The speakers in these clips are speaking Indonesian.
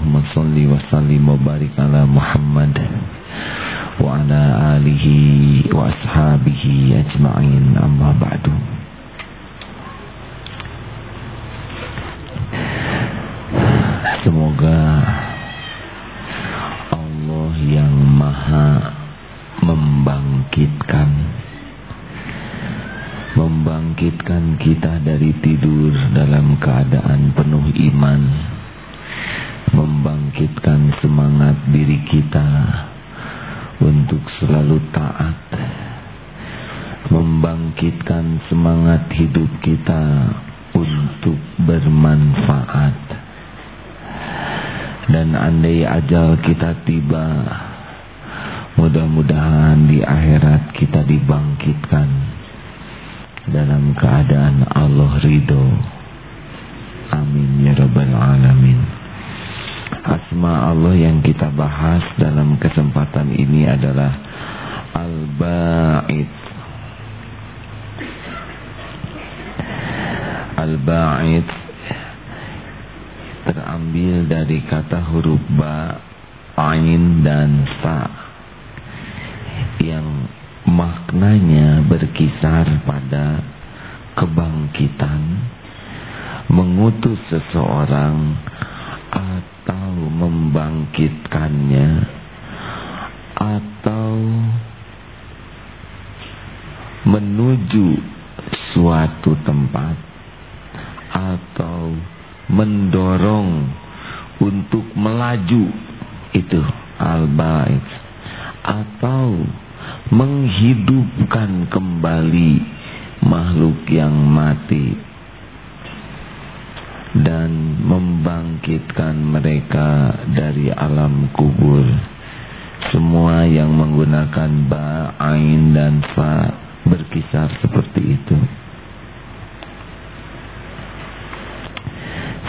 Allahumma salli wa sallim wa barik ala Muhammad wa ala alihi wa ashabihi ajma'in. Amma ba'du. Semoga Allah yang maha membangkitkan membangkitkan kita dari tidur dalam keadaan penuh iman membangkitkan semangat diri kita untuk selalu taat membangkitkan semangat hidup kita untuk bermanfaat. Dan andai ajal kita tiba mudah-mudahan di akhirat kita dibangkitkan dalam keadaan Allah ridho. Amin ya rabbal alamin Asma Allah yang kita bahas dalam kesempatan ini adalah Al-Ba'id. Al-Ba'id terambil dari kata huruf Ba, Ain dan Sa yang maknanya berkisar pada kebangkitan mengutus seseorang membangkitkannya atau menuju suatu tempat atau mendorong untuk melaju itu al-bait atau menghidupkan kembali makhluk yang mati membangkitkan mereka dari alam kubur. Semua yang menggunakan ba, ain dan fa berkisar seperti itu.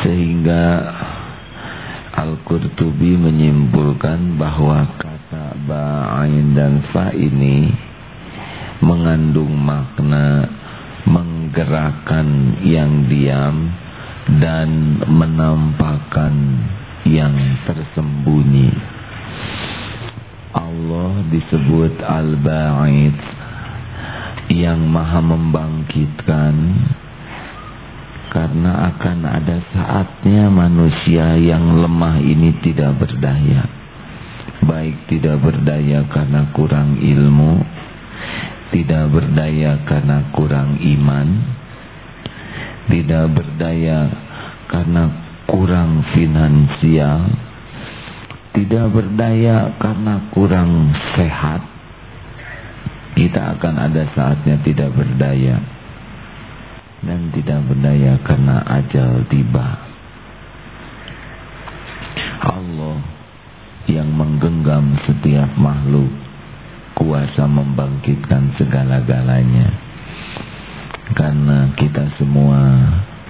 Sehingga Al-Qurtubi menyimpulkan bahwa kata ba, ain dan fa ini mengandung makna menggerakkan yang diam dan menampakkan yang tersembunyi. Allah disebut Al-Ba'id yang maha membangkitkan karena akan ada saatnya manusia yang lemah ini tidak berdaya. Baik tidak berdaya karena kurang ilmu, tidak berdaya karena kurang iman, tidak berdaya karena kurang finansial, tidak berdaya karena kurang sehat, kita akan ada saatnya tidak berdaya dan tidak berdaya karena ajal tiba. Allah yang menggenggam setiap makhluk kuasa membangkitkan segala-galanya karena kita semua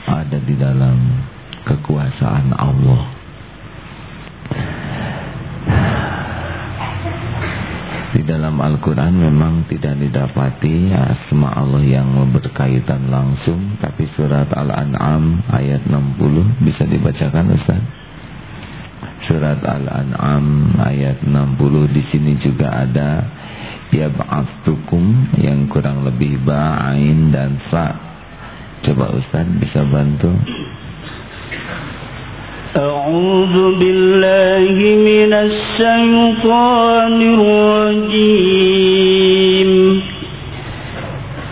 ada di dalam kekuasaan Allah. Di dalam Al-Quran memang tidak didapati asma Allah yang berkaitan langsung Tapi surat Al-An'am ayat 60 bisa dibacakan Ustaz Surat Al-An'am ayat 60 di sini juga ada yab'atukum yang kurang lebih ba'ain dan fa. Coba Ustaz bisa bantu. أعوذ بالله من الشيطان الرجيم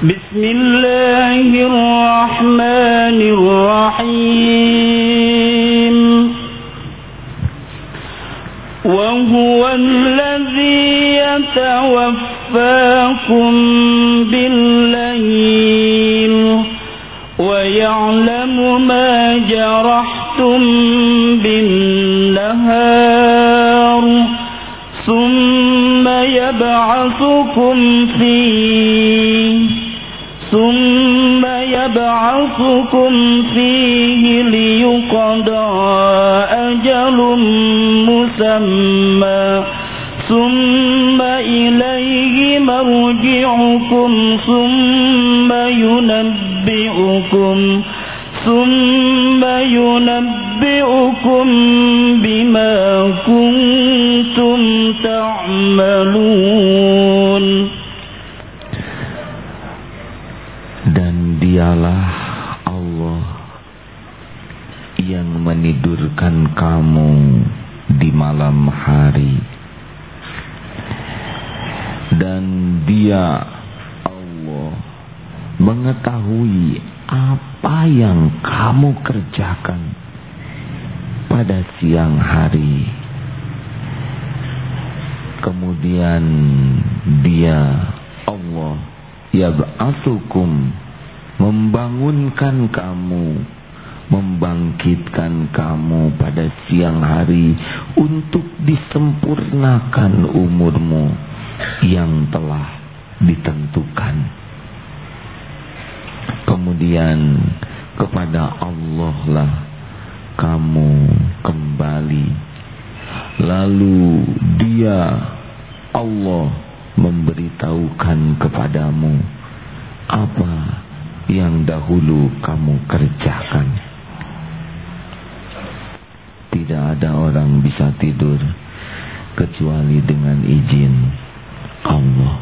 بسم الله الرحمن الرحيم وهو الذي يتوفى يتوفاكم بالليل ويعلم ما جرحتم بالنهار ثم يبعثكم فيه ثم يبعثكم فيه ليقضى أجل مسمى ثم مرجعكم ثم ينبئكم ثم ينبئكم بما كنتم تعملون Dan dialah Allah yang menidurkan kamu di malam hari dan dia Allah mengetahui apa yang kamu kerjakan pada siang hari. Kemudian dia Allah ya ba'asukum membangunkan kamu membangkitkan kamu pada siang hari untuk disempurnakan umurmu yang telah ditentukan. Kemudian kepada Allah lah kamu kembali. Lalu dia Allah memberitahukan kepadamu apa yang dahulu kamu kerjakan. Tidak ada orang bisa tidur kecuali dengan izin Allah.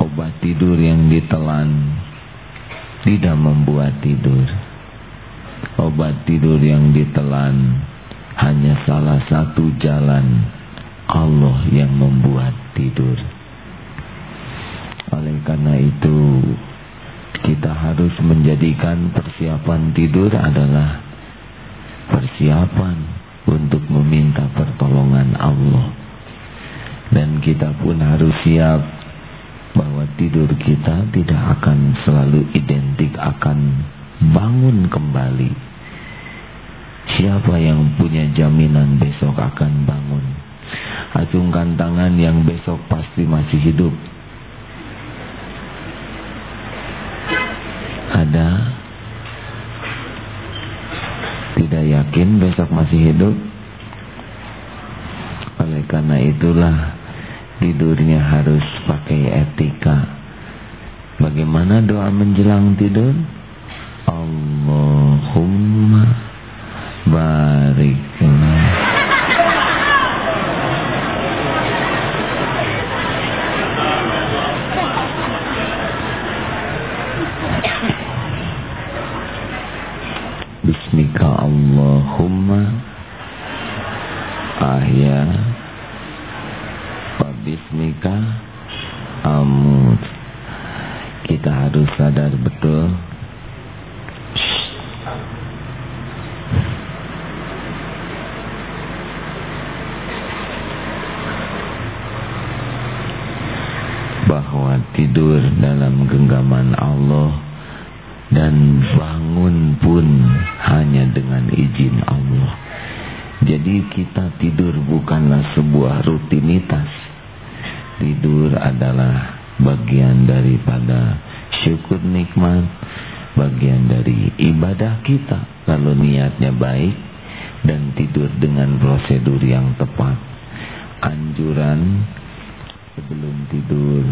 Obat tidur yang ditelan tidak membuat tidur. Obat tidur yang ditelan hanya salah satu jalan Allah yang membuat tidur. Oleh karena itu kita harus menjadikan persiapan tidur adalah persiapan untuk meminta pertolongan Allah. Dan kita pun harus siap bahwa tidur kita tidak akan selalu identik akan bangun kembali. Siapa yang punya jaminan besok akan bangun? Acungkan tangan yang besok pasti masih hidup. Ada? Tidak yakin besok masih hidup? Karena itulah tidurnya harus pakai etika. Bagaimana doa menjelang tidur? Allahumma bariklah Bismika Allahumma ahya bismika amut kita harus sadar betul bahwa tidur dalam genggaman Allah dan bangun pun hanya dengan izin Allah. Jadi kita tidur bukanlah sebuah rutinitas. Tidur adalah bagian daripada syukur nikmat, bagian dari ibadah kita. Kalau niatnya baik dan tidur dengan prosedur yang tepat. Anjuran sebelum tidur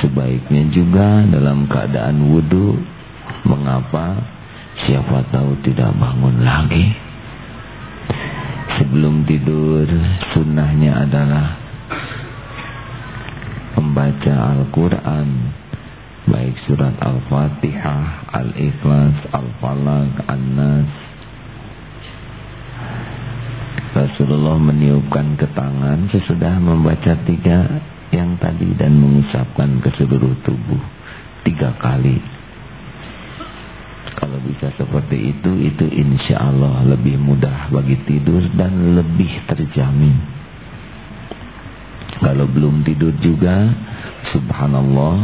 sebaiknya juga dalam keadaan wudhu Mengapa? Siapa tahu tidak bangun lagi. Sebelum tidur, sunnahnya adalah membaca Al-Quran. Baik surat Al-Fatihah, Al-Ikhlas, Al-Falaq, An-Nas. Rasulullah meniupkan ke tangan sesudah membaca tiga yang tadi dan mengucapkan ke seluruh tubuh tiga kali. Kalau bisa seperti itu, itu insya Allah lebih mudah bagi tidur dan lebih terjamin. Kalau belum tidur juga, subhanallah,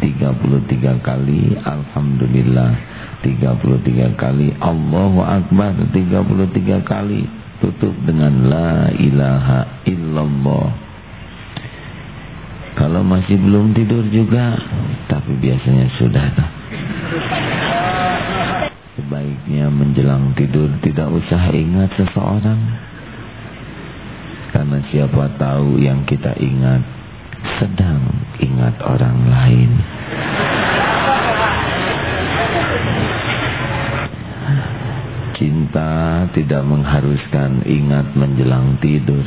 33 kali, alhamdulillah, 33 kali, Allahu Akbar, 33 kali, tutup dengan la ilaha illallah. Kalau masih belum tidur juga, tapi biasanya sudah. Sebaiknya menjelang tidur tidak usah ingat seseorang. Karena siapa tahu yang kita ingat sedang ingat orang lain. cinta tidak mengharuskan ingat menjelang tidur.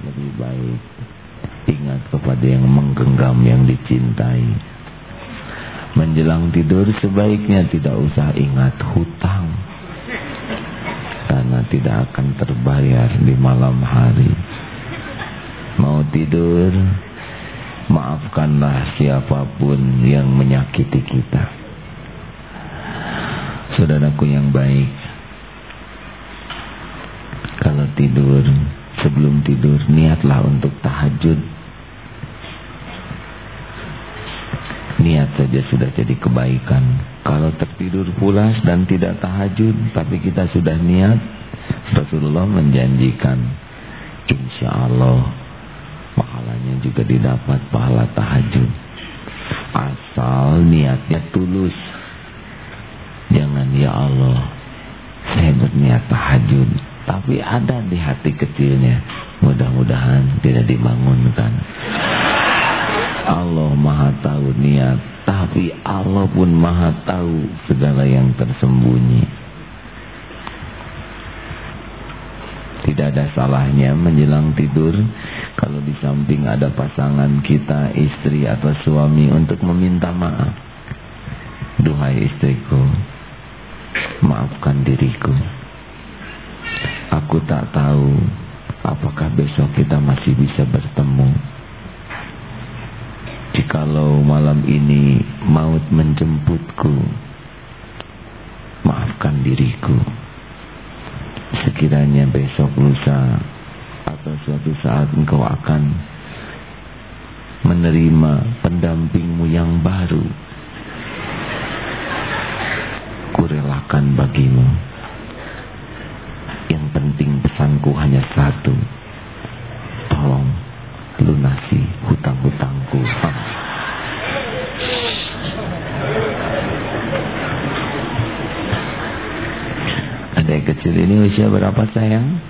Lebih baik ingat kepada yang menggenggam yang dicintai. Menjelang tidur sebaiknya tidak usah ingat hutang. Tidak akan terbayar di malam hari. Mau tidur, maafkanlah siapa pun yang menyakiti kita. Saudaraku yang baik Kalau tidur Sebelum tidur Niatlah untuk tahajud Niat saja sudah jadi kebaikan Kalau tertidur pulas dan tidak tahajud Tapi kita sudah niat Rasulullah menjanjikan Insya Allah Pahalanya juga didapat pahala tahajud. Asal niatnya tulus. Jangan ya Allah Saya berniat tahajud. Tapi ada di hati kecilnya Mudah-mudahan tidak dibangunkan. Allah maha tahu niat Tapi Allah pun maha tahu Segala yang tersembunyi Tidak ada salahnya menjelang tidur Kalau di samping ada pasangan kita Istri atau suami Untuk meminta maaf Duhai istriku maafkan diriku. Aku tak tahu apakah besok kita masih bisa bertemu. Jikalau malam ini maut menjemputku, maafkan diriku. Sekiranya besok lusa atau suatu saat engkau akan menerima pendampingmu yang baru kurelakan bagimu. Yang penting pesanku hanya satu. Tolong lunasi hutang-hutangku. Adik kecil ini usia berapa sayang?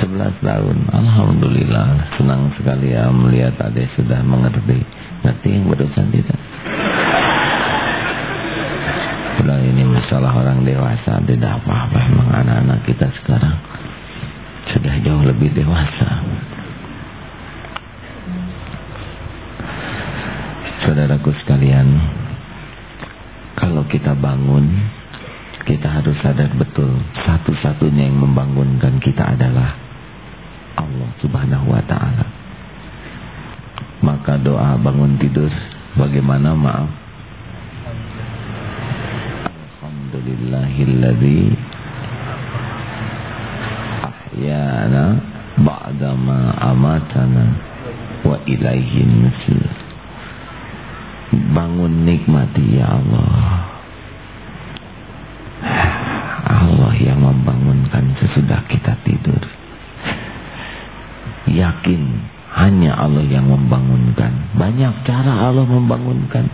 11 tahun. Alhamdulillah senang sekali ya melihat adik sudah mengerti. Ngerti yang berusaha tidak? Udah ini masalah orang dewasa Tidak apa-apa Memang anak-anak kita sekarang Sudah jauh lebih dewasa Saudaraku sekalian Kalau kita bangun Kita harus sadar betul Satu-satunya yang membangunkan kita adalah Allah subhanahu wa ta'ala Maka doa bangun tidur Bagaimana maaf Alhamdulillahilladzi ahyana ba'dama amatana wa ilaihin nusur. Bangun nikmati ya Allah. Allah yang membangunkan sesudah kita tidur. Yakin hanya Allah yang membangunkan. Banyak cara Allah membangunkan.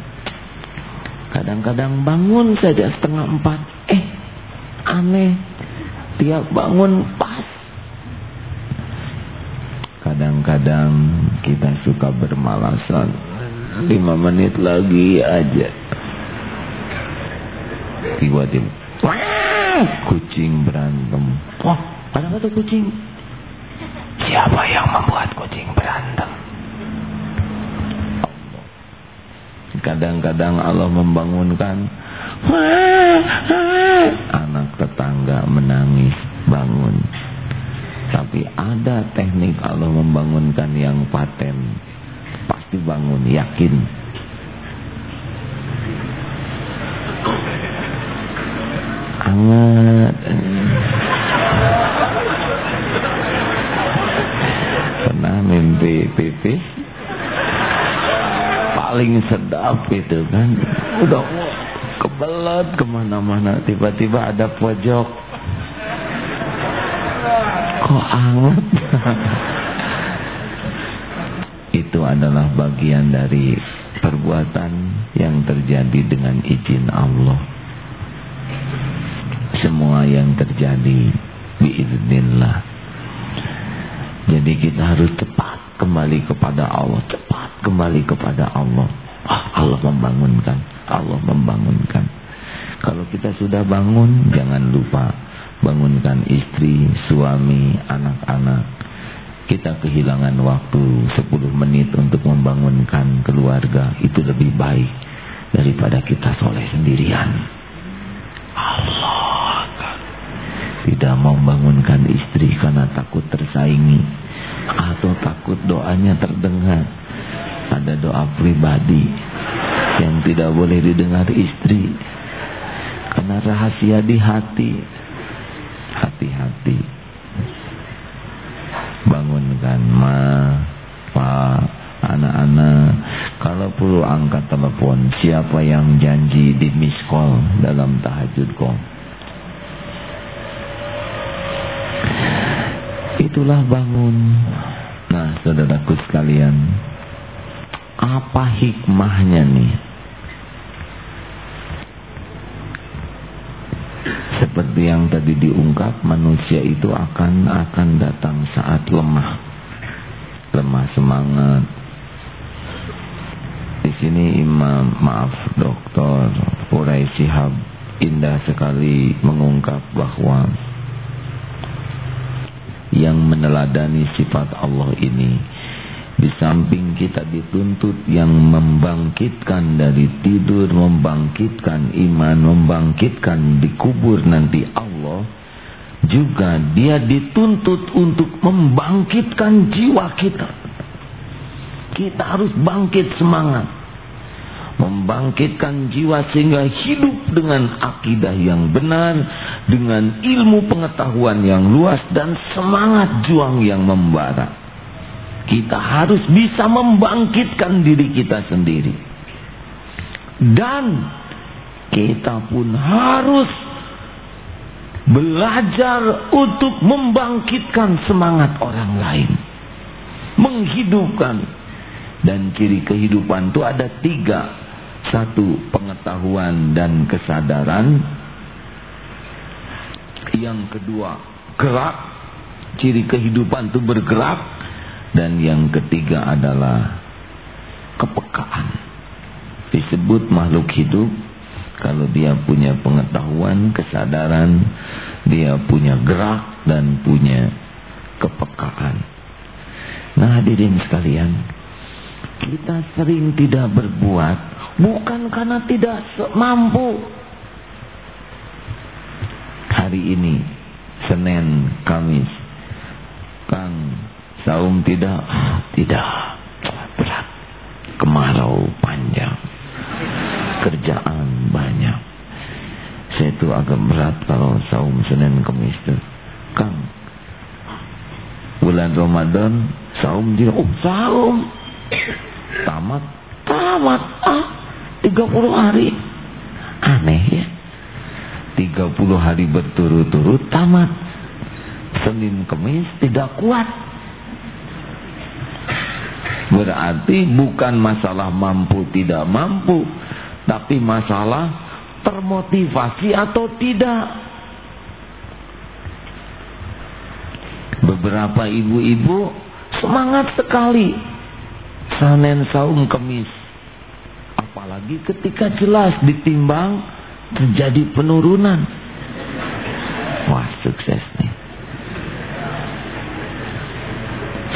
Kadang-kadang bangun saja setengah empat. Eh, aneh. Tiap bangun pas. Kadang-kadang kita suka bermalasan. Lima menit lagi aja. Tiba-tiba. Kucing berantem. Wah, ada kata kucing. Siapa yang membuat kucing berantem? Kadang-kadang Allah membangunkan anak tetangga menangis bangun. Tapi ada teknik Allah membangunkan yang paten. Pasti bangun, yakin. Hangat. Pernah mimpi pipis. Paling sedap itu kan. Udah kebelet ke mana-mana. Tiba-tiba ada pojok. Kok anget? Itu adalah bagian dari perbuatan yang terjadi dengan izin Allah semua yang terjadi biiznillah jadi kita harus cepat kembali kepada Allah cepat kembali kepada Allah. Ah, Allah membangunkan, Allah membangunkan. Kalau kita sudah bangun, jangan lupa bangunkan istri, suami, anak-anak. Kita kehilangan waktu 10 menit untuk membangunkan keluarga. Itu lebih baik daripada kita soleh sendirian. Allah tidak mau membangunkan istri karena takut tersaingi atau takut doanya terdengar. Ada doa pribadi yang tidak boleh didengar istri karena rahasia di hati. Hati-hati. Bangunkan ma, pa, anak-anak. Kalau perlu angkat telepon siapa yang janji di miss call dalam tahajud kau. Itulah bangun. Nah, saudaraku sekalian, apa hikmahnya nih? Seperti yang tadi diungkap, manusia itu akan akan datang saat lemah. Lemah semangat. Di sini Imam, maaf Dokter Urai Sihab indah sekali mengungkap bahwa yang meneladani sifat Allah ini di samping kita dituntut yang membangkitkan dari tidur, membangkitkan iman, membangkitkan di kubur nanti Allah, juga dia dituntut untuk membangkitkan jiwa kita. Kita harus bangkit semangat membangkitkan jiwa sehingga hidup dengan akidah yang benar, dengan ilmu pengetahuan yang luas dan semangat juang yang membara. Kita harus bisa membangkitkan diri kita sendiri. Dan kita pun harus belajar untuk membangkitkan semangat orang lain. Menghidupkan. Dan ciri kehidupan itu ada tiga satu, pengetahuan dan kesadaran. Yang kedua, gerak. Ciri kehidupan itu bergerak. Dan yang ketiga adalah kepekaan. Disebut makhluk hidup kalau dia punya pengetahuan, kesadaran, dia punya gerak dan punya kepekaan. Nah hadirin sekalian, kita sering tidak berbuat Bukan karena tidak mampu. Hari ini, Senin, Kamis, Kang, saum tidak? Tidak. Berat. Kemarau panjang. Kerjaan banyak. Saya itu agak berat kalau saum Senin, Kamis itu. Kang, bulan Ramadan, saum dia, oh saum. Tamat, tamat. Ah, 30 hari. Aneh ya. 30 hari berturut-turut tamat. Senin Kemis tidak kuat. Berarti bukan masalah mampu tidak mampu. Tapi masalah termotivasi atau tidak. Beberapa ibu-ibu semangat sekali. Senin saum kemis Apalagi ketika jelas ditimbang terjadi penurunan. Wah sukses nih.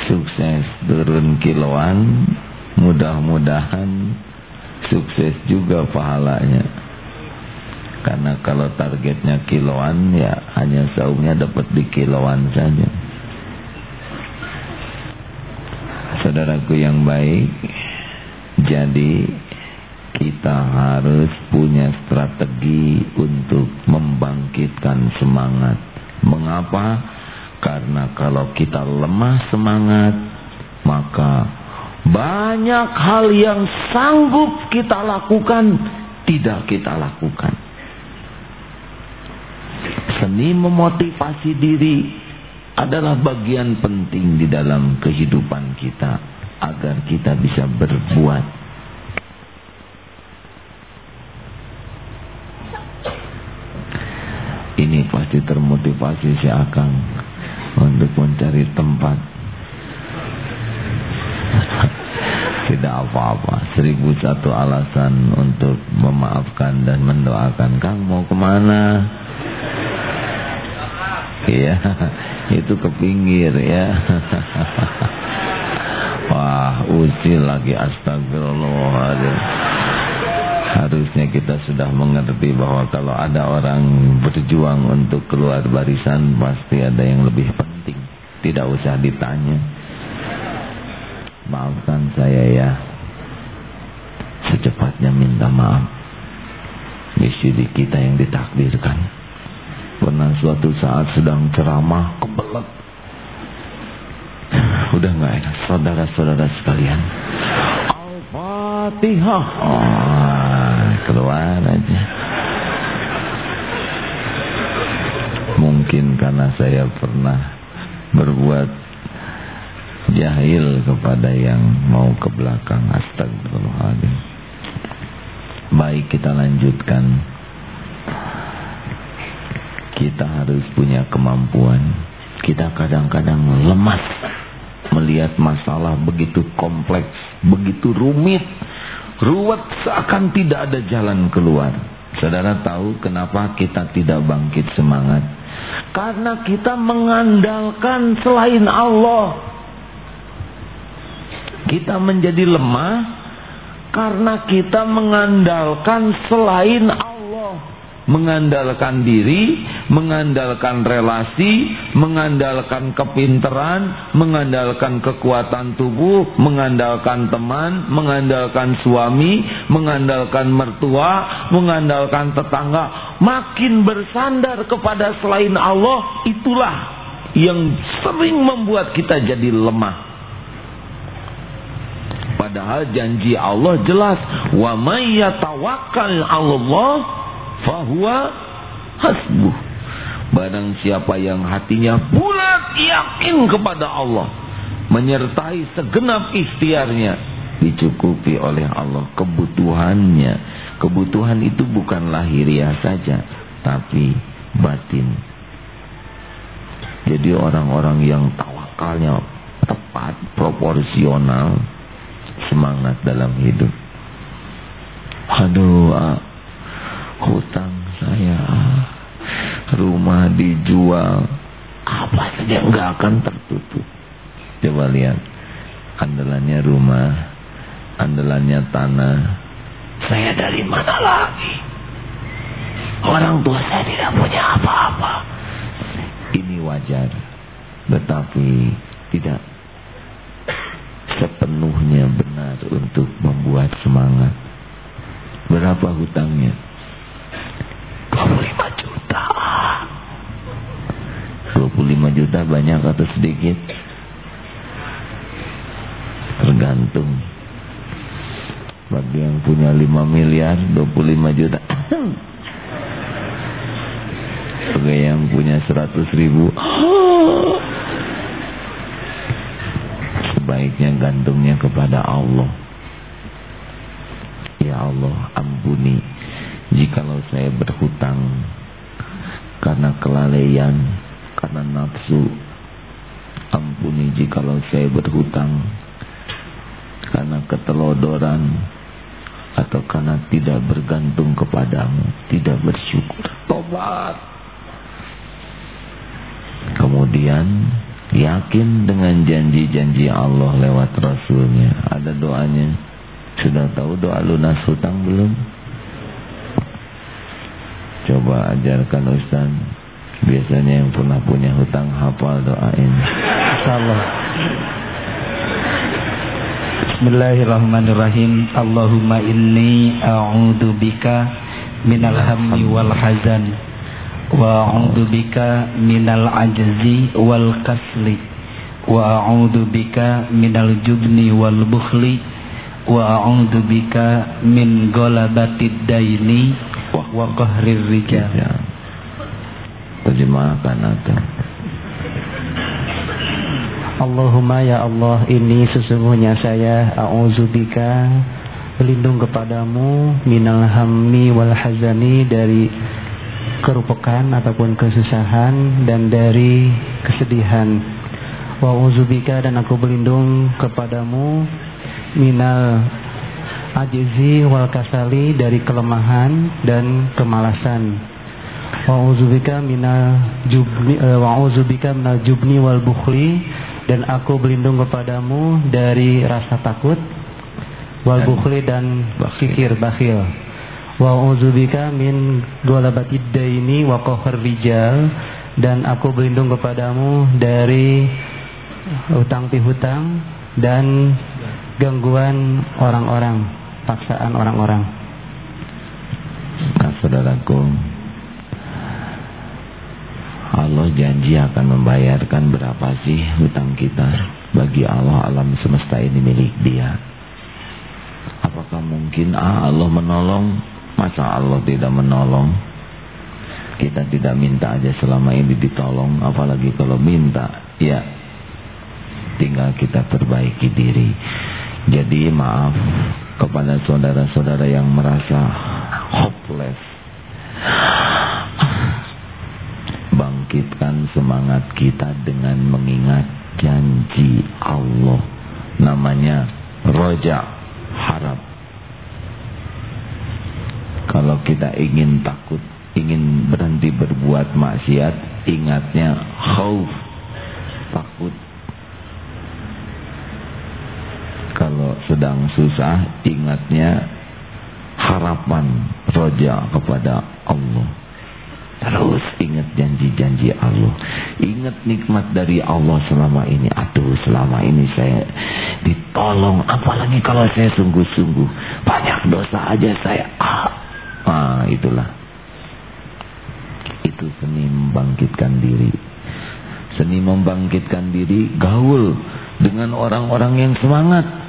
Sukses turun kiloan. Mudah-mudahan sukses juga pahalanya. Karena kalau targetnya kiloan ya hanya saumnya dapat di kiloan saja. Saudaraku yang baik, jadi kita harus punya strategi untuk membangkitkan semangat. Mengapa? Karena kalau kita lemah semangat, maka banyak hal yang sanggup kita lakukan tidak kita lakukan. Seni memotivasi diri adalah bagian penting di dalam kehidupan kita agar kita bisa berbuat ini pasti termotivasi si Akang untuk mencari tempat. Tidak apa-apa. Seribu satu alasan untuk memaafkan dan mendoakan. Kang mau ke mana? Iya Itu ke pinggir ya. Wah usil lagi. Astagfirullahaladzim Harusnya kita sudah mengerti bahwa kalau ada orang berjuang untuk keluar barisan Pasti ada yang lebih penting. Tidak usah ditanya. Maafkan saya ya. Secepatnya minta maaf. Misi di kita yang ditakdirkan. Pernah suatu saat sedang ceramah Kebelet. Udah gak enak Saudara-saudara sekalian. Al-Fatihah. oh, Keluar aja. Mungkin karena saya pernah Berbuat jahil kepada yang mau ke belakang. Astagfirullahaladzim. Baik kita lanjutkan. Kita harus punya kemampuan. Kita kadang-kadang lemas melihat masalah begitu kompleks begitu rumit ruwet seakan tidak ada jalan keluar saudara tahu kenapa kita tidak bangkit semangat karena kita mengandalkan selain Allah kita menjadi lemah karena kita mengandalkan selain Allah. Mengandalkan diri, mengandalkan relasi, mengandalkan kepinteran, mengandalkan kekuatan tubuh, mengandalkan teman, mengandalkan suami, mengandalkan mertua, mengandalkan tetangga. Makin bersandar kepada selain Allah, itulah yang sering membuat kita jadi lemah. Padahal janji Allah jelas, wa may yatawakkal 'Allah fahuwa hasbuh. Barang siapa yang hatinya bulat yakin kepada Allah, menyertai segenap ikhtiarnya, dicukupi oleh Allah kebutuhannya. Kebutuhan itu bukan lahiriah saja, tapi batin. Jadi orang-orang yang tawakalnya tepat, proporsional, semangat dalam hidup. Aduh, hutang saya, ah, rumah dijual, apa saja nggak akan tertutup. Coba lihat, andalannya rumah, andalannya tanah. Saya dari mana lagi? Orang tua saya tidak punya apa-apa. Ini wajar, tetapi tidak sepenuhnya benar untuk membuat semangat. Berapa hutangnya? 25 juta. 25 juta banyak atau sedikit? Tergantung. Bagi yang punya 5 miliar, 25 juta. Bagi yang punya 100 ribu, sebaiknya gantungnya kepada Allah. Ya Allah, ampuni jikalau saya berhutang karena kelalaian, karena nafsu. Ampuni jikalau saya berhutang karena ketelodoran atau karena tidak bergantung kepadamu, tidak bersyukur. Tobat. Kemudian Yakin dengan janji-janji Allah lewat Rasulnya. Ada doanya. Sudah tahu doa lunas hutang belum? Coba ajarkan Ustaz. Biasanya yang pernah punya hutang hafal doa ini. Insyaallah. Bismillahirrahmanirrahim. Allahumma inni a'udzu bika minal hammi wal hazan wa a'udzu bika minal ajzi wal kasli wa a'udzu bika minal jubni wal bukhli wa a'udzu bika min galabatid daini wa qahrir rijal. Terjemahkan atau? Allahumma ya Allah ini sesungguhnya saya a'udzubika berlindung kepadamu minal hammi wal hazani dari kerupakan ataupun kesusahan dan dari kesedihan. Wa uzubika dan aku berlindung kepadamu minal ajzi wal kasali dari kelemahan dan kemalasan. Wa'udzubika minal jubni uh, wa'udzubika minal jubni wal bukhli dan aku berlindung kepadamu dari rasa takut wal bukhli dan fikir bakhil. Wa'udzubika min ghalabatid daini wa qahr rijal dan aku berlindung kepadamu dari hutang pihutang dan gangguan orang-orang paksaan orang-orang. Saudaraku, Allah janji akan membayarkan berapa sih hutang kita bagi Allah alam semesta ini milik dia. Apakah mungkin ah Allah menolong? Masa Allah tidak menolong? Kita tidak minta aja selama ini ditolong, apalagi kalau minta, ya tinggal kita perbaiki diri. Jadi maaf kepada saudara-saudara yang merasa hopeless. Bangkitkan semangat kita dengan mengingat janji Allah. Namanya roja harap. Kalau kita ingin takut, ingin berhenti berbuat maksiat, ingatnya khauf, takut kalau sedang susah ingatnya harapan roja kepada Allah. Terus ingat janji-janji Allah. Ingat nikmat dari Allah selama ini. Aduh selama ini saya ditolong. Apalagi kalau saya sungguh-sungguh. Banyak dosa aja saya. Ah, ah itulah. Itu seni membangkitkan diri. Seni membangkitkan diri gaul dengan orang-orang yang semangat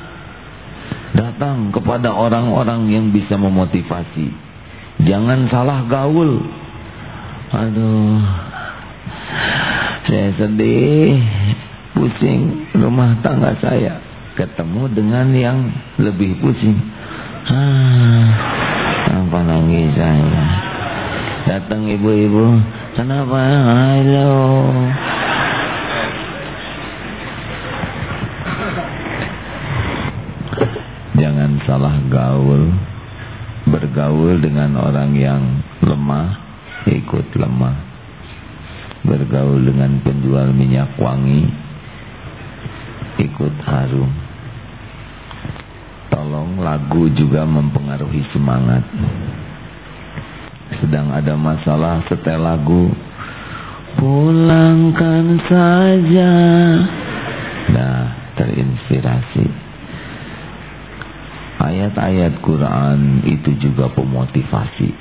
Datang kepada orang-orang yang bisa memotivasi. Jangan salah gaul. Aduh. Saya sedih, pusing rumah tangga saya. Ketemu dengan yang lebih pusing. Ah, apa nangis saya? Datang ibu-ibu, kenapa? Halo. Jangan salah gaul Bergaul dengan orang yang lemah Ikut lemah. Bergaul dengan penjual minyak wangi Ikut harum. Tolong lagu juga mempengaruhi semangat. Sedang ada masalah setel lagu Pulangkan saja. Nah terinspirasi Ayat-ayat Quran itu juga pemotivasi.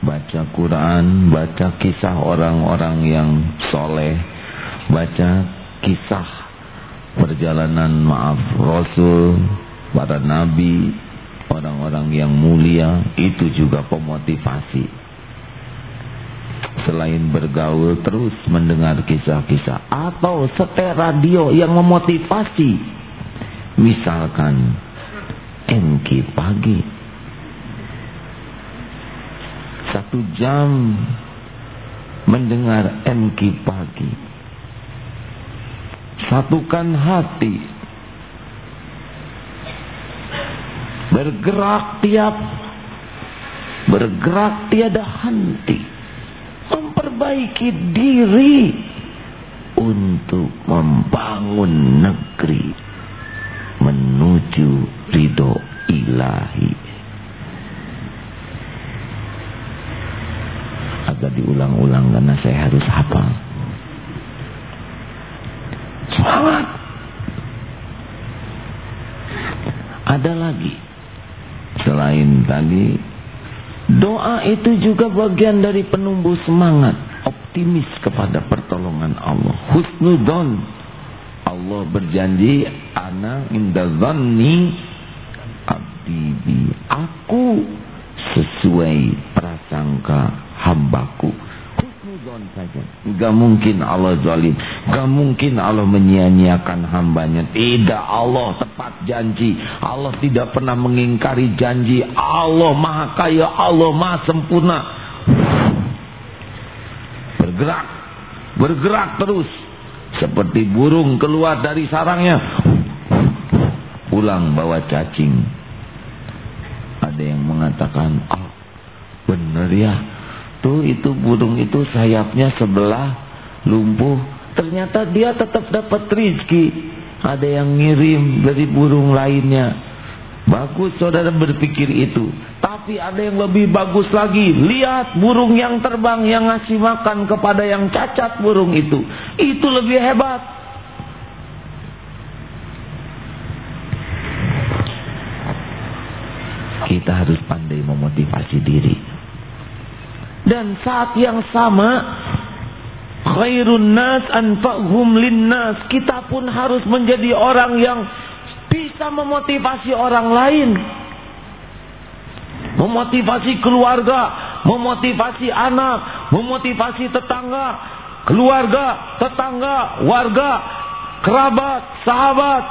Baca Quran, baca kisah orang-orang yang soleh, baca kisah perjalanan maaf Rasul, para nabi, orang-orang yang mulia, itu juga pemotivasi. Selain bergaul terus mendengar kisah-kisah atau setel radio yang memotivasi Misalkan MK pagi. Satu jam Mendengar MK pagi. Satukan hati. Bergerak tiap Bergerak tiada henti. Memperbaiki diri Untuk membangun negeri menuju ridho ilahi. Agak diulang-ulang karena saya harus hafal. Semangat. Ada lagi. Selain tadi, doa itu juga bagian dari penumbuh semangat. Optimis kepada pertolongan Allah. Husnudon Allah berjanji ana inda zanni abdi aku sesuai prasangka hambaku. Husnuzon saja. Gak mungkin Allah zalim. Gak mungkin Allah menyia-nyiakan hambanya. Tidak Allah tepat janji. Allah tidak pernah mengingkari janji. Allah maha kaya Allah maha sempurna. Bergerak. Bergerak terus seperti burung keluar dari sarangnya pulang bawa cacing. Ada yang mengatakan, oh benar ya, tuh itu burung itu sayapnya sebelah lumpuh. Ternyata dia tetap dapat rizki. Ada yang ngirim dari burung lainnya. Bagus saudara berpikir itu. Tapi ada yang lebih bagus lagi. Lihat burung yang terbang yang ngasih makan kepada yang cacat burung itu. Itu lebih hebat. kita harus pandai memotivasi diri. Dan saat yang sama, khairun nas anfa'hum linnas. Kita pun harus menjadi orang yang bisa memotivasi orang lain. Memotivasi keluarga, memotivasi anak, memotivasi tetangga, keluarga, tetangga, warga, kerabat, sahabat,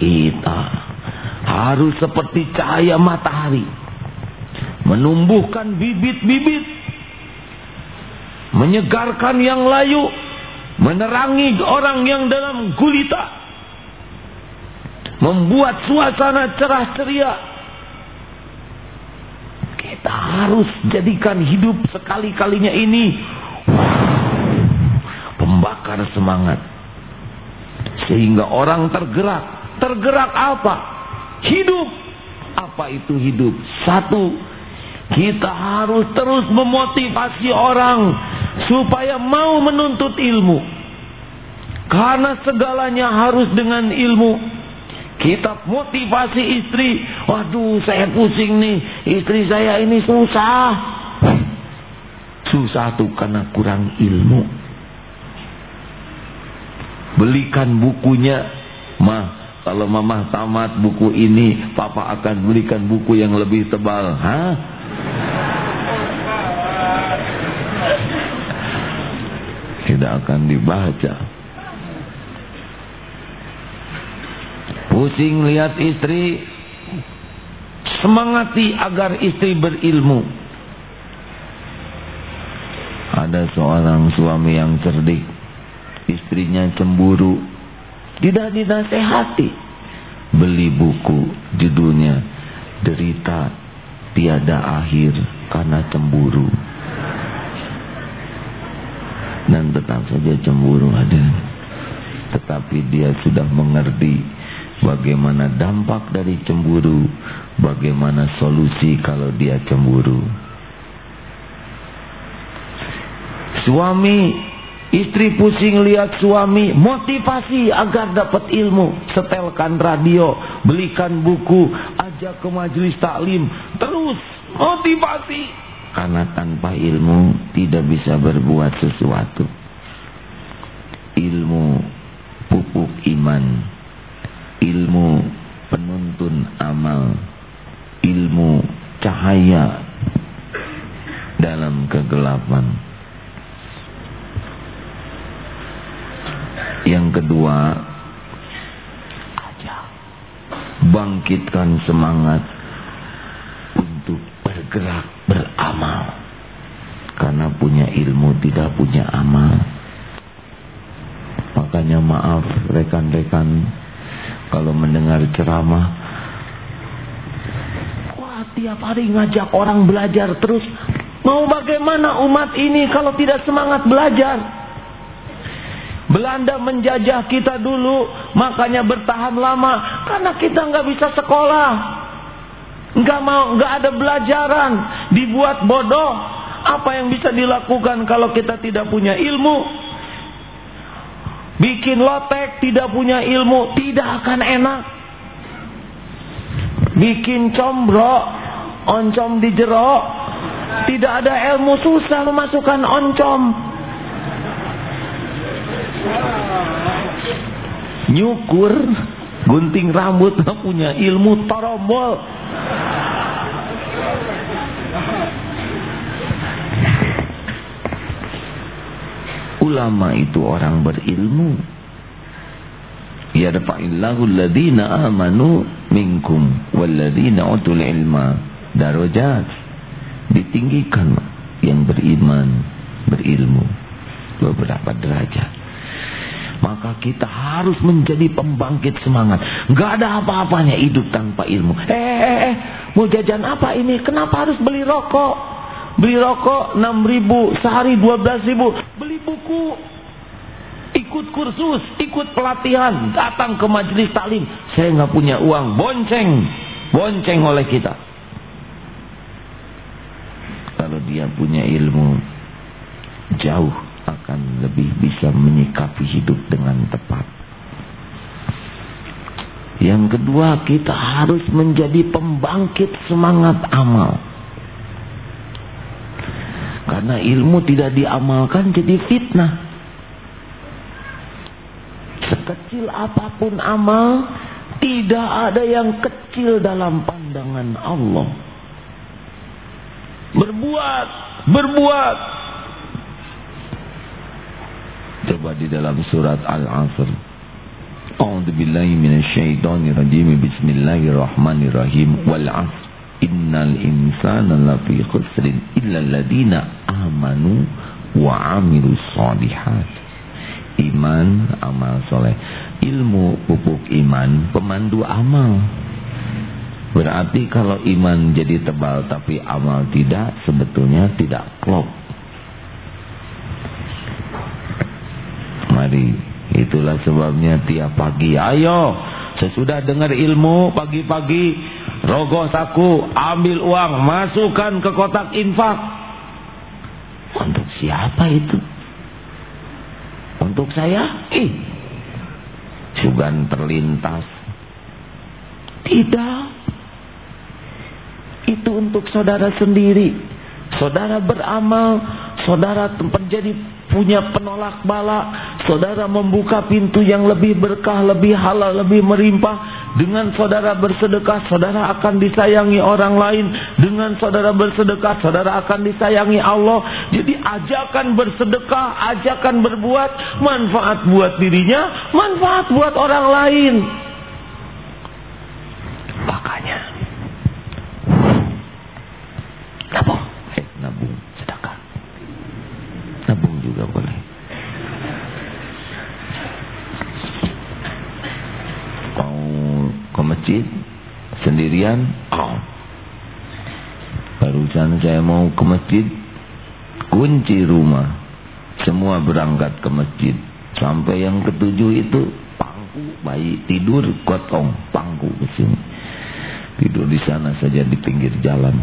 kita harus seperti cahaya matahari. Menumbuhkan bibit-bibit menyegarkan yang layu menerangi orang yang dalam gulita membuat suasana cerah ceria kita harus jadikan hidup sekali-kalinya ini pembakar semangat sehingga orang tergerak Tergerak apa? Hidup. Apa itu hidup? Satu, kita harus terus memotivasi orang supaya mau menuntut ilmu. Karena segalanya harus dengan ilmu. Kita motivasi istri, waduh saya pusing nih, istri saya ini susah. Susah tuh karena kurang ilmu. Belikan bukunya, mah kalau mama tamat buku ini, papa akan berikan buku yang lebih tebal. Hah? Tidak akan dibaca. Pusing lihat istri, semangati agar istri berilmu. Ada seorang suami yang cerdik, istrinya cemburu, tidak dinasehati. Beli buku judulnya Derita Tiada Akhir Karena Cemburu. Dan tetap saja cemburu ada. Tetapi dia sudah mengerti bagaimana dampak dari cemburu, bagaimana solusi kalau dia cemburu. Suami Istri pusing lihat suami, motivasi agar dapat ilmu. Setelkan radio, belikan buku, ajak ke majelis taklim. Terus motivasi. Karena tanpa ilmu tidak bisa berbuat sesuatu. Ilmu pupuk iman. Ilmu penuntun amal. Ilmu cahaya dalam kegelapan Yang kedua, bangkitkan semangat untuk bergerak beramal. Karena punya ilmu tidak punya amal. Makanya maaf rekan-rekan kalau mendengar ceramah wah tiap hari ngajak orang belajar terus mau bagaimana umat ini kalau tidak semangat belajar? Belanda menjajah kita dulu, makanya bertahan lama karena kita nggak bisa sekolah, nggak mau, nggak ada belajaran, dibuat bodoh. Apa yang bisa dilakukan kalau kita tidak punya ilmu? Bikin lotek tidak punya ilmu tidak akan enak. Bikin combro, oncom di jero, tidak ada ilmu susah memasukkan oncom. Nyukur gunting rambut punya ilmu torombol. Ulama itu orang berilmu. Ya dafa'illahu alladhina amanu minkum walladhina utul ilma darajat. Ditinggikan yang beriman, berilmu beberapa derajat. Maka kita harus menjadi pembangkit semangat. Gak ada apa-apanya hidup tanpa ilmu. Eh, eh, eh, eh, mau jajan apa ini? Kenapa harus beli rokok? Beli rokok 6 ribu, sehari 12 ribu. Beli buku, ikut kursus, ikut pelatihan, datang ke majelis taklim. Saya nggak punya uang, bonceng, bonceng oleh kita. Kalau dia punya ilmu, jauh akan lebih bisa menyikapi hidup dengan tepat. Yang kedua, kita harus menjadi pembangkit semangat amal. Karena ilmu tidak diamalkan jadi fitnah. Sekecil apa pun amal, tidak ada yang kecil dalam pandangan Allah. Berbuat, berbuat, Coba di dalam surat Al-Asr. A'udzu billahi minasyaitonir rajim. Bismillahirrahmanirrahim. Wal 'asr. Innal insana lafi khusrin illa alladziina amanu wa 'amilus shalihat. Iman, amal soleh. Ilmu pupuk iman, pemandu amal. Berarti kalau iman jadi tebal tapi amal tidak, sebetulnya tidak klop. Mari. Itulah sebabnya tiap pagi. Ayo Sesudah dengar ilmu pagi-pagi Rogoh saku Ambil uang Masukkan ke kotak infak. Untuk siapa itu? Untuk saya? Ih Sugan terlintas. Tidak. Itu untuk saudara sendiri. Saudara beramal Saudara menjadi punya penolak bala, saudara membuka pintu yang lebih berkah, lebih halal, lebih merimpah. Dengan saudara bersedekah, saudara akan disayangi orang lain. Dengan saudara bersedekah, saudara akan disayangi Allah. Jadi ajakan bersedekah, ajakan berbuat, manfaat buat dirinya, manfaat buat orang lain. Makanya, nabung, eh, nabung sedekah. Nabung juga boleh. Mau ke masjid sendirian? Oh. Barusan saya mau ke masjid, kunci rumah. Semua berangkat ke masjid. Sampai yang ketujuh itu pangku bayi tidur gotong pangku ke sini. Tidur di sana saja di pinggir jalan.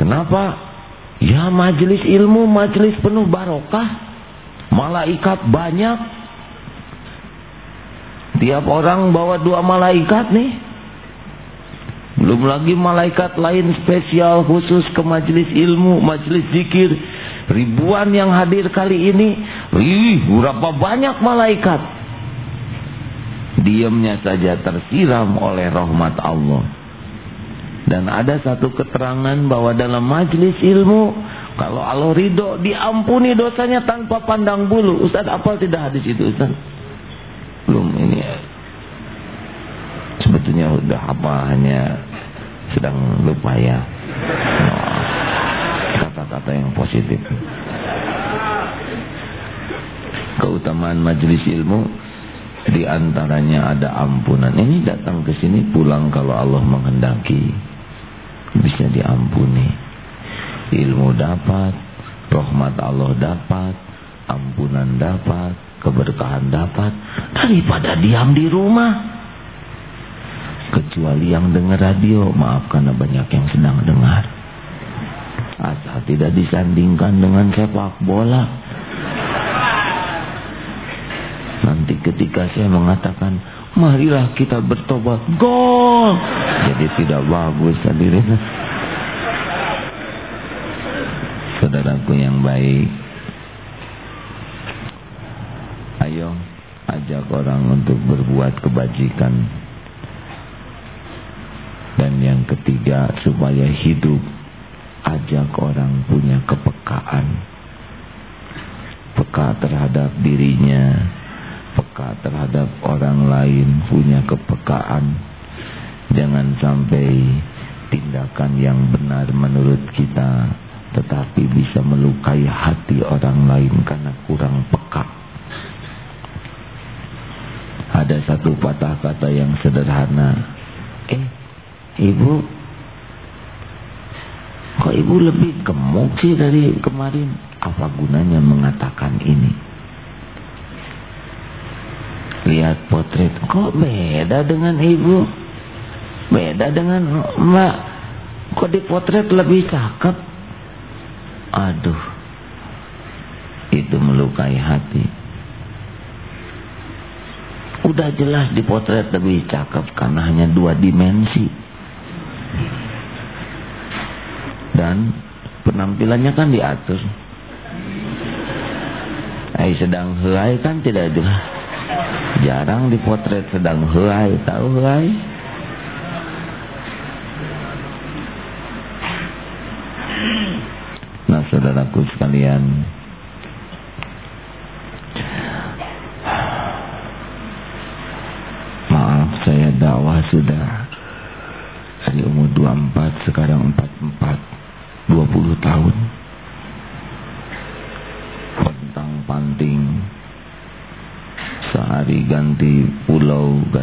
Kenapa? Ya majelis ilmu, majelis penuh barokah. Malaikat banyak. Tiap orang bawa dua malaikat nih. Belum lagi malaikat lain spesial khusus ke majelis ilmu, majelis zikir. Ribuan yang hadir kali ini. Ih, berapa banyak malaikat. Diamnya saja tersiram oleh rahmat Allah. Dan ada satu keterangan bahwa dalam majlis ilmu kalau Allah ridho diampuni dosanya tanpa pandang bulu. Ustaz apa tidak hadis itu Ustaz? Belum ini ya. Sebetulnya udah apa hanya sedang lupa ya. Kata-kata yang positif. Keutamaan majlis ilmu di antaranya ada ampunan. Ini datang ke sini pulang kalau Allah menghendaki bisa diampuni. Ilmu dapat, rahmat Allah dapat, ampunan dapat, keberkahan dapat daripada diam di rumah. Kecuali yang dengar radio, maaf karena banyak yang sedang dengar. Asal tidak disandingkan dengan sepak bola. Nanti ketika saya mengatakan marilah kita bertobat. Gol! Jadi tidak bagus hadirin. Saudaraku yang baik. Ayo ajak orang untuk berbuat kebajikan dan yang ketiga supaya hidup ajak orang punya kepekaan peka terhadap dirinya peka terhadap orang lain, punya kepekaan. Jangan sampai tindakan yang benar menurut kita tetapi bisa melukai hati orang lain karena kurang peka. ada satu patah kata yang sederhana. Eh, ibu, kok ibu lebih gemuk sih dari kemarin? Apa gunanya mengatakan ini? Lihat potret, kok beda dengan ibu? Beda dengan mbak. Kok di potret lebih cakep? Aduh, itu melukai hati. Udah jelas dipotret lebih cakep karena hanya dua dimensi. Dan penampilannya kan diatur. Ai sedang helai kan tidak jelas. Jarang dipotret sedang helai, tahu helai? Nah, saudaraku sekalian,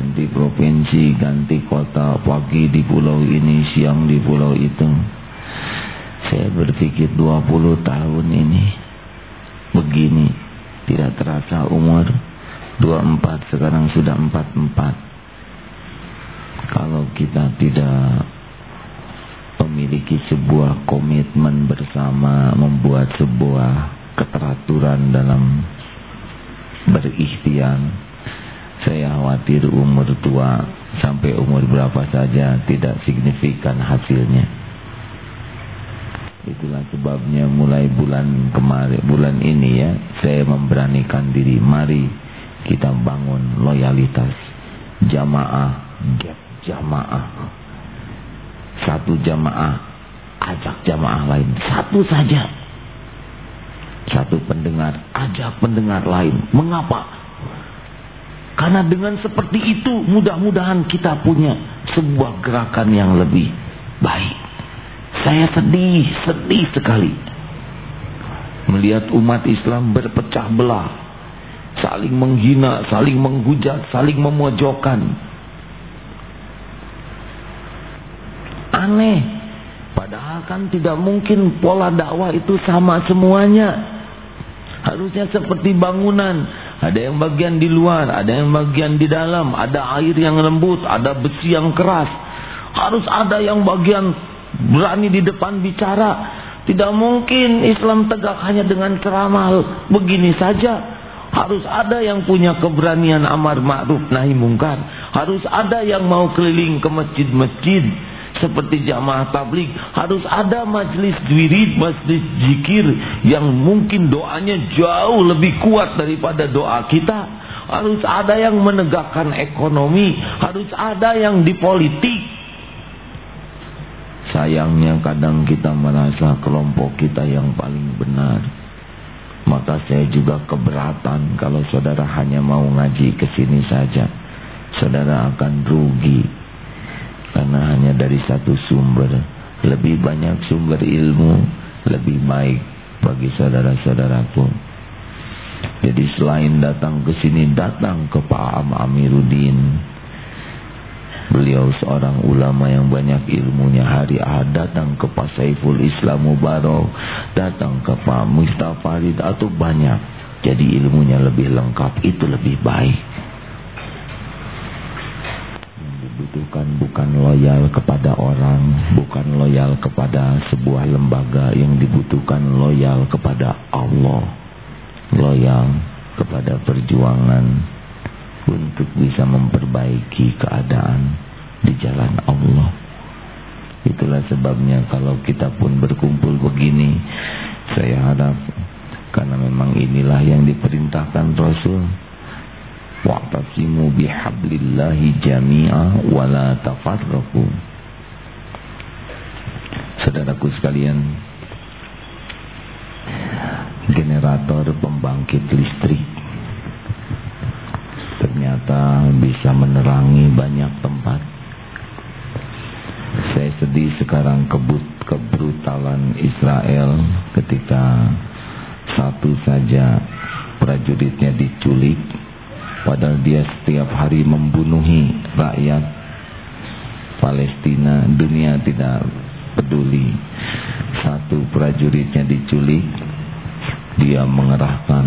Ganti provinsi Ganti kota Pagi di pulau ini Siang di pulau itu. Saya berpikir 20 tahun ini Begini Tidak terasa umur. 24 sekarang sudah 44 kalau kita tidak memiliki sebuah komitmen bersama membuat sebuah keteraturan dalam berikhtiar saya khawatir umur tua sampai umur berapa saja tidak signifikan hasilnya itulah sebabnya mulai bulan kemarin bulan ini ya saya memberanikan diri mari kita bangun loyalitas jamaah gap jamaah. Satu jamaah ajak jamaah lain. Satu saja. Satu pendengar ajak pendengar lain. Mengapa? Karena dengan seperti itu mudah-mudahan kita punya sebuah gerakan yang lebih baik. Saya sedih, sedih sekali. Melihat umat Islam berpecah belah. Saling menghina, saling menghujat, saling memojokkan aneh. Padahal kan tidak mungkin pola dakwah itu sama semuanya. Harusnya seperti bangunan. Ada yang bagian di luar, ada yang bagian di dalam. Ada air yang lembut, ada besi yang keras. Harus ada yang bagian berani di depan bicara. Tidak mungkin Islam tegak hanya dengan ceramah begini saja. Harus ada yang punya keberanian amar ma'ruf nahi mungkar. Harus ada yang mau keliling ke masjid-masjid seperti jamaah tablik harus ada majlis wirid, majlis zikir yang mungkin doanya jauh lebih kuat daripada doa kita. Harus ada yang menegakkan ekonomi, harus ada yang di politik. Sayangnya kadang kita merasa kelompok kita yang paling benar. Maka saya juga keberatan kalau saudara hanya mau ngaji ke sini saja. Saudara akan rugi karena hanya dari satu sumber. Lebih banyak sumber ilmu lebih baik bagi saudara-saudaraku. Jadi selain datang ke sini datang ke Pak Am Amiruddin. Beliau seorang ulama yang banyak ilmunya. Hari ahad datang ke Pak Saiful Islam Mubarak datang ke Pak Mustafa Farid atau banyak. Jadi ilmunya lebih lengkap itu lebih baik dibutuhkan bukan loyal kepada orang, bukan loyal kepada sebuah lembaga yang dibutuhkan loyal kepada Allah. Loyal kepada perjuangan untuk bisa memperbaiki keadaan di jalan Allah. Itulah sebabnya kalau kita pun berkumpul begini, saya harap karena memang inilah yang diperintahkan Rasul wa'tasimu bihablillahi jami'a wa la tafarraqu. Saudaraku sekalian generator pembangkit listrik ternyata bisa menerangi banyak tempat. Saya sedih sekarang kebut kebrutalan Israel ketika satu saja prajuritnya diculik Padahal dia setiap hari membunuhi rakyat Palestina. Dunia tidak peduli. Satu prajuritnya diculik. Dia mengerahkan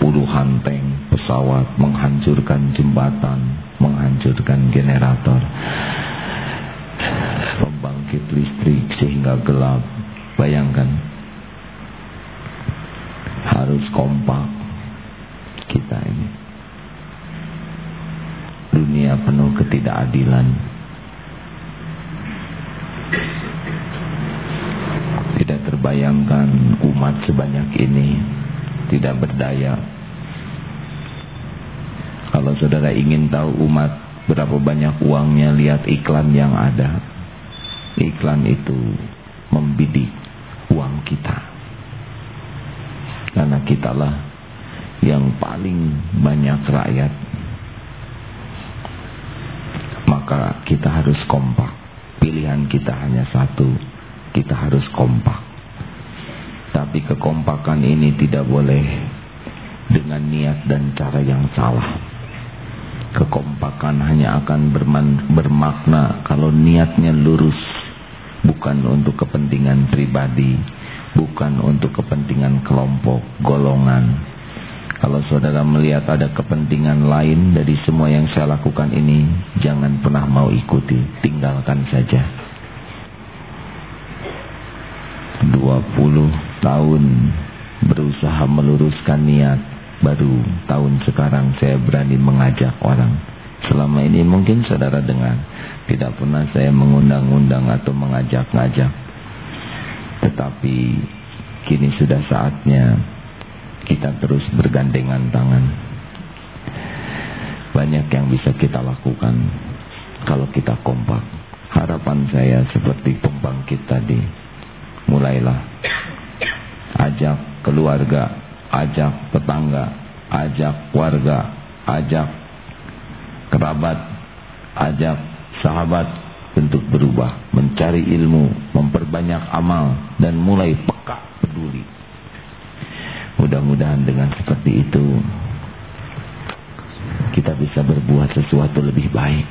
puluhan tank, pesawat, menghancurkan jembatan, menghancurkan generator. Pembangkit listrik sehingga gelap. Bayangkan. Harus kompak kita ini dunia penuh ketidakadilan. Tidak terbayangkan umat sebanyak ini tidak berdaya. Kalau saudara ingin tahu umat berapa banyak uangnya, lihat iklan yang ada. Iklan itu membidik uang kita. Karena kitalah yang paling banyak rakyat maka kita harus kompak. Pilihan kita hanya satu, kita harus kompak. Tapi kekompakan ini tidak boleh dengan niat dan cara yang salah. Kekompakan hanya akan bermakna kalau niatnya lurus, bukan untuk kepentingan pribadi, bukan untuk kepentingan kelompok, golongan, kalau saudara melihat ada kepentingan lain dari semua yang saya lakukan ini, jangan pernah mau ikuti, tinggalkan saja. 20 tahun berusaha meluruskan niat, baru tahun sekarang saya berani mengajak orang. Selama ini mungkin saudara dengar, tidak pernah saya mengundang-undang atau mengajak-ngajak. Tetapi kini sudah saatnya kita terus bergandengan tangan. Banyak yang bisa kita lakukan kalau kita kompak. Harapan saya seperti pembangkit tadi. Mulailah ajak keluarga, ajak tetangga, ajak warga, ajak kerabat, ajak sahabat untuk berubah, mencari ilmu, memperbanyak amal dan mulai peka peduli Mudah-mudahan dengan seperti itu kita bisa berbuat sesuatu lebih baik.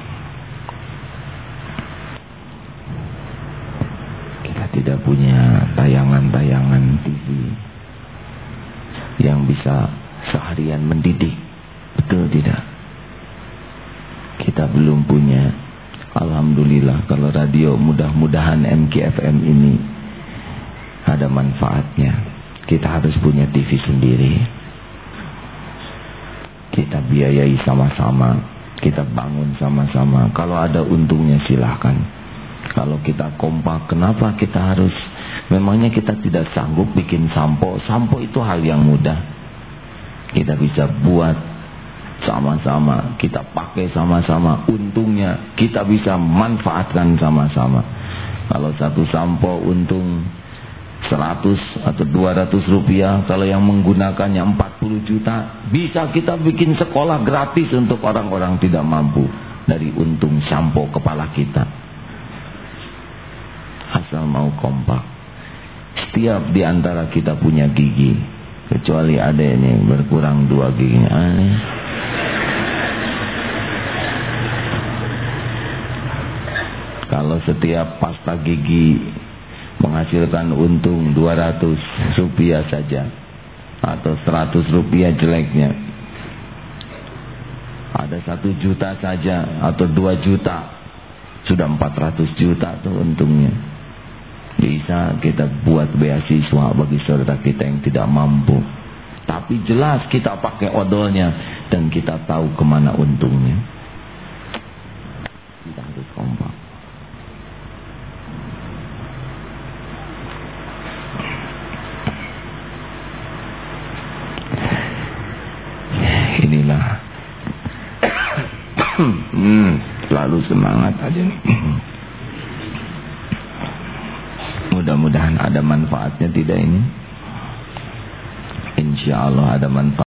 Kita tidak punya tayangan-tayangan TV yang bisa seharian mendidik. Betul tidak? Kita belum punya. Alhamdulillah kalau radio mudah-mudahan MKFM ini ada manfaatnya kita harus punya TV sendiri. Kita biayai sama-sama. Kita bangun sama-sama. Kalau ada untungnya silahkan. Kalau kita kompak, kenapa kita harus... Memangnya kita tidak sanggup bikin sampo. Sampo itu hal yang mudah. Kita bisa buat sama-sama. Kita pakai sama-sama. Untungnya kita bisa manfaatkan sama-sama. Kalau satu sampo untung 100 atau 200 rupiah. Kalau yang menggunakannya 40 juta bisa kita bikin sekolah gratis untuk orang-orang tidak mampu dari untung sampo kepala kita. Asal mau kompak. Setiap di antara kita punya gigi kecuali ada ini berkurang dua giginya. Aneh. Kalau setiap pasta gigi menghasilkan untung 200 rupiah saja atau 100 rupiah jeleknya. Ada satu juta saja atau dua juta sudah 400 juta tuh untungnya. Bisa kita buat beasiswa bagi saudara kita yang tidak mampu. Tapi jelas kita pakai odolnya dan kita tahu ke mana untungnya. Kita harus kompak hmm, selalu semangat aja nih. Mudah-mudahan ada manfaatnya tidak ini. Insya Allah ada manfaat.